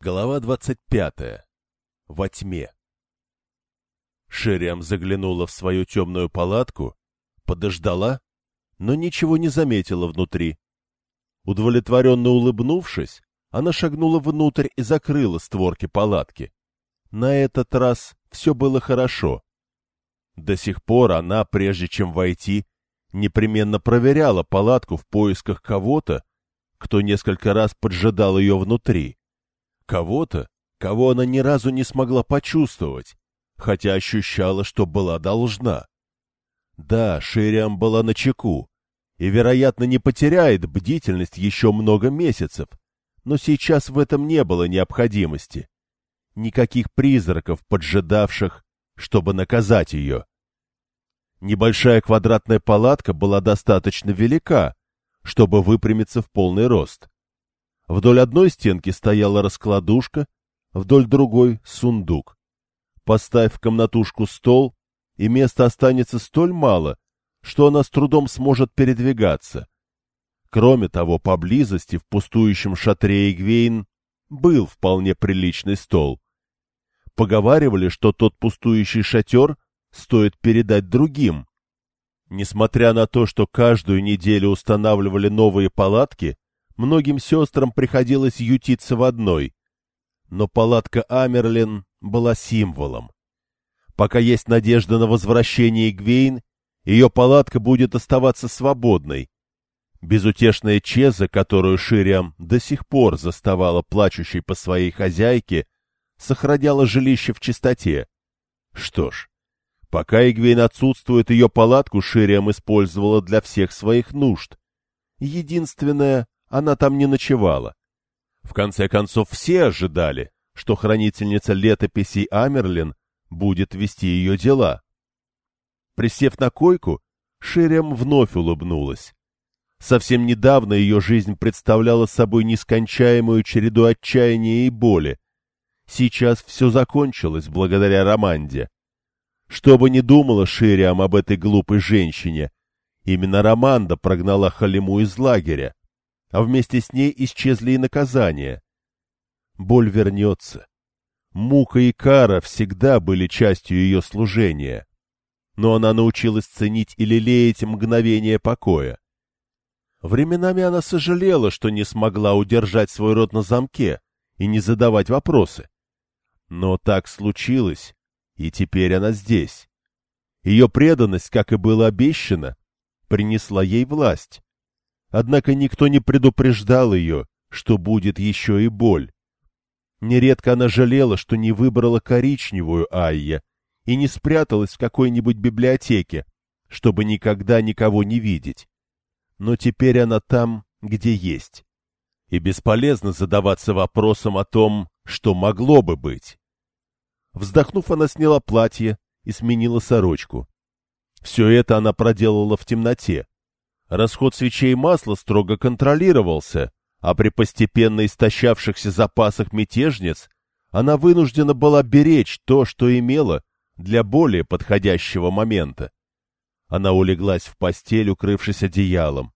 Глава двадцать пятая. Во тьме. Шириам заглянула в свою темную палатку, подождала, но ничего не заметила внутри. Удовлетворенно улыбнувшись, она шагнула внутрь и закрыла створки палатки. На этот раз все было хорошо. До сих пор она, прежде чем войти, непременно проверяла палатку в поисках кого-то, кто несколько раз поджидал ее внутри. Кого-то, кого она ни разу не смогла почувствовать, хотя ощущала, что была должна. Да, Шириам была на чеку и, вероятно, не потеряет бдительность еще много месяцев, но сейчас в этом не было необходимости. Никаких призраков, поджидавших, чтобы наказать ее. Небольшая квадратная палатка была достаточно велика, чтобы выпрямиться в полный рост. Вдоль одной стенки стояла раскладушка, вдоль другой — сундук. Поставь в комнатушку стол, и места останется столь мало, что она с трудом сможет передвигаться. Кроме того, поблизости в пустующем шатре Игвейн был вполне приличный стол. Поговаривали, что тот пустующий шатер стоит передать другим. Несмотря на то, что каждую неделю устанавливали новые палатки, многим сестрам приходилось ютиться в одной. Но палатка Амерлин была символом. Пока есть надежда на возвращение Игвейн, ее палатка будет оставаться свободной. Безутешная Чеза, которую Шириам до сих пор заставала плачущей по своей хозяйке, сохраняла жилище в чистоте. Что ж, пока Игвейн отсутствует, ее палатку Шириам использовала для всех своих нужд. Единственное, она там не ночевала. В конце концов, все ожидали, что хранительница летописей Амерлин будет вести ее дела. Присев на койку, Ширем вновь улыбнулась. Совсем недавно ее жизнь представляла собой нескончаемую череду отчаяния и боли. Сейчас все закончилось благодаря Романде. Что бы ни думала Шириам об этой глупой женщине, именно Романда прогнала Халиму из лагеря а вместе с ней исчезли и наказания. Боль вернется. Мука и кара всегда были частью ее служения, но она научилась ценить и лелеять мгновение покоя. Временами она сожалела, что не смогла удержать свой рот на замке и не задавать вопросы. Но так случилось, и теперь она здесь. Ее преданность, как и было обещано, принесла ей власть. Однако никто не предупреждал ее, что будет еще и боль. Нередко она жалела, что не выбрала коричневую Айя и не спряталась в какой-нибудь библиотеке, чтобы никогда никого не видеть. Но теперь она там, где есть. И бесполезно задаваться вопросом о том, что могло бы быть. Вздохнув, она сняла платье и сменила сорочку. Все это она проделала в темноте, Расход свечей масла строго контролировался, а при постепенно истощавшихся запасах мятежниц она вынуждена была беречь то, что имела, для более подходящего момента. Она улеглась в постель, укрывшись одеялом.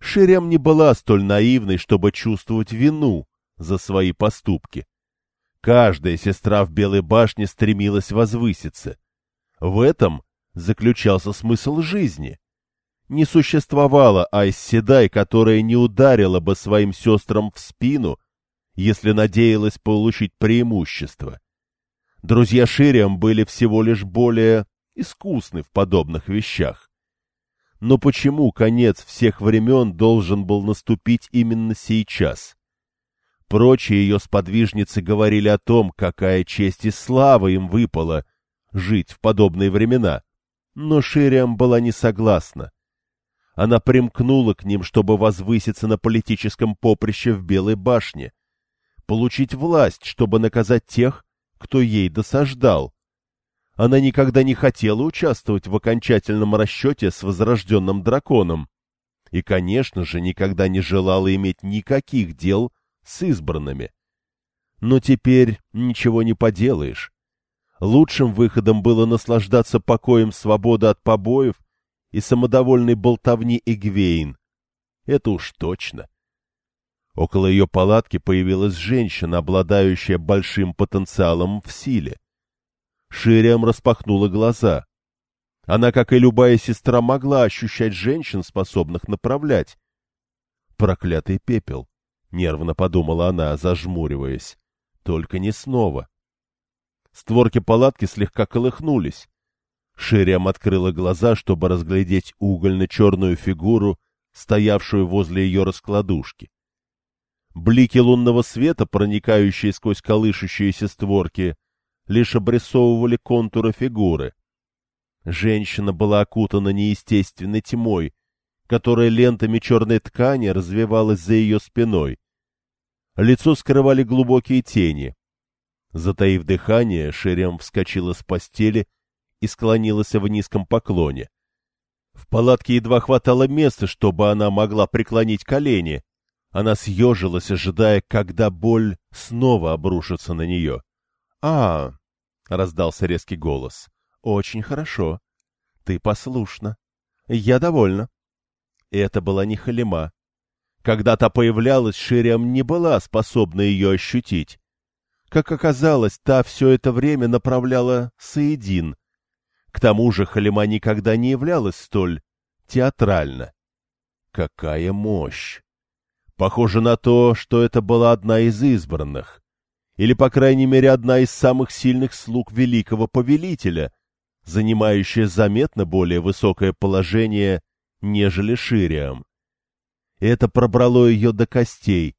Ширям не была столь наивной, чтобы чувствовать вину за свои поступки. Каждая сестра в Белой башне стремилась возвыситься. В этом заключался смысл жизни не существовало Айс-Седай, которая не ударила бы своим сестрам в спину, если надеялась получить преимущество. Друзья Шириам были всего лишь более искусны в подобных вещах. Но почему конец всех времен должен был наступить именно сейчас? Прочие ее сподвижницы говорили о том, какая честь и слава им выпала жить в подобные времена, но Шириам была не согласна. Она примкнула к ним, чтобы возвыситься на политическом поприще в Белой башне, получить власть, чтобы наказать тех, кто ей досаждал. Она никогда не хотела участвовать в окончательном расчете с возрожденным драконом и, конечно же, никогда не желала иметь никаких дел с избранными. Но теперь ничего не поделаешь. Лучшим выходом было наслаждаться покоем свободы от побоев и самодовольной болтовни Эгвейн. Это уж точно. Около ее палатки появилась женщина, обладающая большим потенциалом в силе. Шириам распахнула глаза. Она, как и любая сестра, могла ощущать женщин, способных направлять. Проклятый пепел, — нервно подумала она, зажмуриваясь. Только не снова. Створки палатки слегка колыхнулись. Шириам открыла глаза, чтобы разглядеть угольно-черную фигуру, стоявшую возле ее раскладушки. Блики лунного света, проникающие сквозь колышущиеся створки, лишь обрисовывали контуры фигуры. Женщина была окутана неестественной тьмой, которая лентами черной ткани развивалась за ее спиной. Лицо скрывали глубокие тени. Затаив дыхание, Шерем вскочила с постели и склонилась в низком поклоне. В палатке едва хватало места, чтобы она могла преклонить колени. Она съежилась, ожидая, когда боль снова обрушится на нее. — А, — раздался резкий голос, — очень хорошо. Ты послушна. Я довольна. Это была не Халима. Когда та появлялась, Шириам не была способна ее ощутить. Как оказалось, та все это время направляла Саидин. К тому же Халима никогда не являлась столь театрально. Какая мощь! Похоже на то, что это была одна из избранных. Или, по крайней мере, одна из самых сильных слуг великого повелителя, занимающая заметно более высокое положение, нежели Шириам. Это пробрало ее до костей,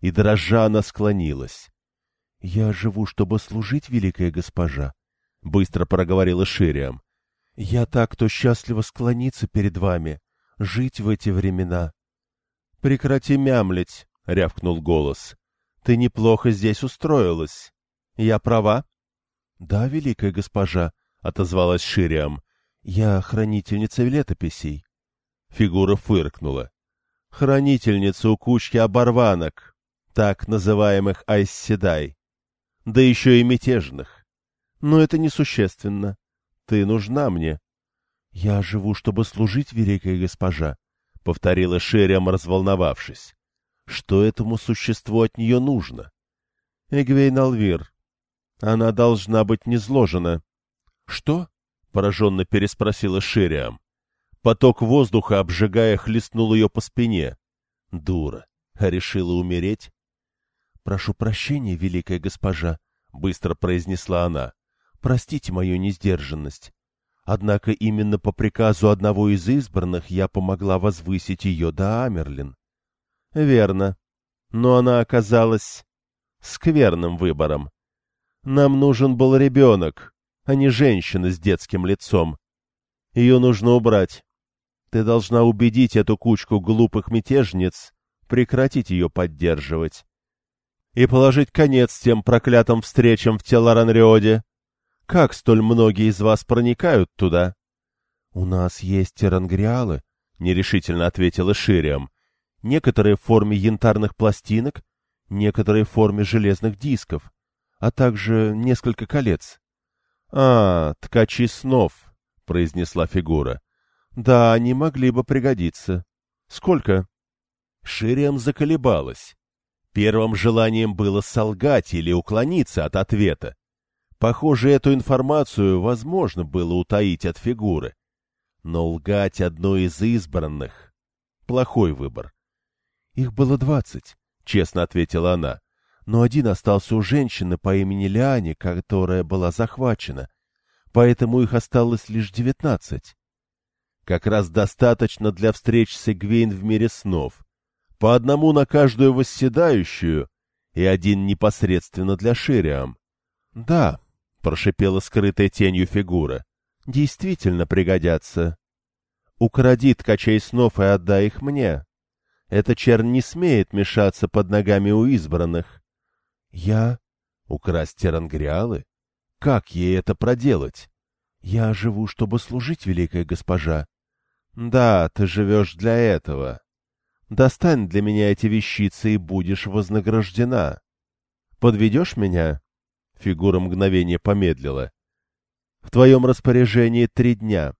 и дрожа она склонилась. — Я живу, чтобы служить, великая госпожа, — быстро проговорила Шириам. — Я так-то счастливо склониться перед вами, жить в эти времена. — Прекрати мямлить, — рявкнул голос. — Ты неплохо здесь устроилась. Я права? — Да, великая госпожа, — отозвалась Шириам. — Я хранительница летописей. Фигура фыркнула. — Хранительница у кучки оборванок, так называемых айсседай. Да еще и мятежных. Но это несущественно. Ты нужна мне. — Я живу, чтобы служить, великая госпожа, — повторила Шериам, разволновавшись. Что этому существу от нее нужно? — Эгвейн Алвир. Она должна быть незложена. — Что? — пораженно переспросила Шириам. Поток воздуха, обжигая, хлестнул ее по спине. Дура. А решила умереть? — Прошу прощения, великая госпожа, — быстро произнесла она. — Простите мою несдержанность. Однако именно по приказу одного из избранных я помогла возвысить ее до Амерлин. — Верно. Но она оказалась скверным выбором. Нам нужен был ребенок, а не женщина с детским лицом. Ее нужно убрать. Ты должна убедить эту кучку глупых мятежниц прекратить ее поддерживать и положить конец тем проклятым встречам в Теларанриоде. Как столь многие из вас проникают туда? — У нас есть терангриалы, — нерешительно ответила Шириам. — Некоторые в форме янтарных пластинок, некоторые в форме железных дисков, а также несколько колец. — А, ткачи снов, — произнесла фигура. Да, они могли бы пригодиться. Сколько? Шириам заколебалась. Первым желанием было солгать или уклониться от ответа. Похоже, эту информацию возможно было утаить от фигуры. Но лгать одной из избранных — плохой выбор. Их было двадцать, — честно ответила она. Но один остался у женщины по имени Лиане, которая была захвачена. Поэтому их осталось лишь девятнадцать. Как раз достаточно для встреч с Эгвейн в мире снов. По одному на каждую восседающую и один непосредственно для Шириам. — Да, — прошипела скрытая тенью фигура, — действительно пригодятся. Укради ткачей снов и отдай их мне. Эта чернь не смеет мешаться под ногами у избранных. Я? Украсть терангриалы? Как ей это проделать? Я живу, чтобы служить, великая госпожа. Да, ты живешь для этого. Достань для меня эти вещицы и будешь вознаграждена. Подведешь меня? Фигура мгновения помедлила. В твоем распоряжении три дня.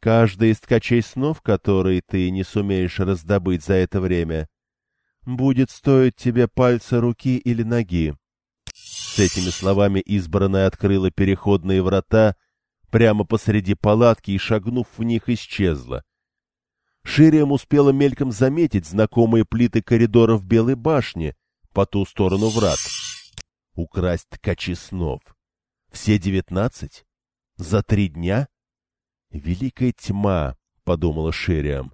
Каждый из ткачей снов, который ты не сумеешь раздобыть за это время, будет стоить тебе пальца руки или ноги. С этими словами избранная открыла переходные врата прямо посреди палатки и, шагнув в них, исчезла. Ширием успела мельком заметить знакомые плиты коридоров Белой башни по ту сторону врат. Украсть ткачи снов. Все девятнадцать? За три дня? Великая тьма, — подумала Шириам.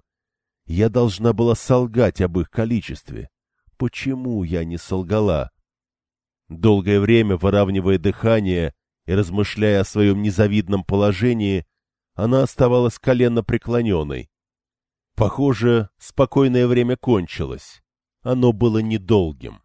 Я должна была солгать об их количестве. Почему я не солгала? Долгое время, выравнивая дыхание и размышляя о своем незавидном положении, она оставалась коленно преклоненной. Похоже, спокойное время кончилось. Оно было недолгим.